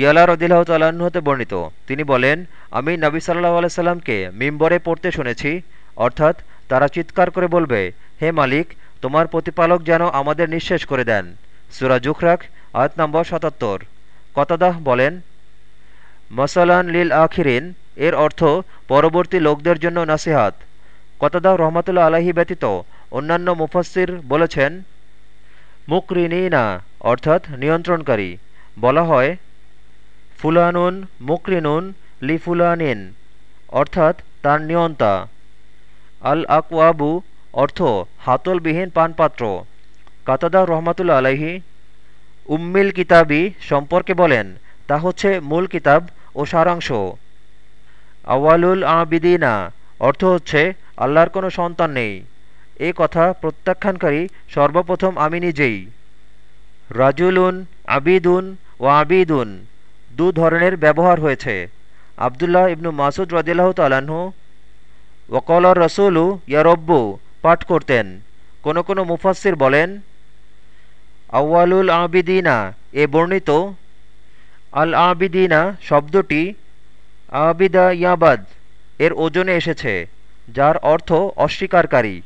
ইয়ালা রদিল্লাহ হতে বর্ণিত। তিনি বলেন, আমি নবী সাল্লাহ আলাইসাল্লামকে মিম্বরে পড়তে শুনেছি। অর্থাৎ তারা চিৎকার করে বলবে, হে মালিক, তোমার প্রতিপালক যেন আমাদের নিঃশেষ করে দেন সুরা জুখরাক, আয়াত নম্বর সাতাত্তর। কতাদাহ বলেন, মসালান লিল আখিরিন, এর অর্থ পরবর্তী লোকদের জন্য নাসিহাত কতাদাহ রহমতুল্লা আলাহি ব্যতীত অন্যান্য মুফাসির বলেছেন মুকরিনা অর্থাৎ নিয়ন্ত্রণকারী। বলা হয় ফুলানুন, মুকরিনুন লি ফুলানিন অর্থাৎ তার নিয়ন্তা। আল আকওয়াবু অর্থ হাতলবিহীন পানপাত্র। কাতাদা রহমাতুল্লা আলাহি উম্মিল কিতাবি সম্পর্কে বলেন, তা হচ্ছে মূল কিতাব ও সারাংশ। আওয়ালুল আবিদিনা অর্থ হচ্ছে, আল্লাহর কোনো সন্তান নেই। এ কথা প্রত্যাখ্যানকারী সর্বপ্রথম আমি নিজেই। রাজুলুন, আবিদুন ও আবিদুন। দু ধরনের ব্যবহার হয়েছে। আবদুল্লাহ ইবনু মাসুদ রদিল্লাহ তালাহু ওকল রসুলু ইয়ারব্বু পাঠ করতেন। কোন কোন মুফাসির বলেন, আউয়ালুল আবিদিনা এ বর্ণিত, আল আবিদিনা শব্দটি, আবিদা ইয়াবাদ এর ওজনে এসেছে, যার অর্থ অস্বীকারী।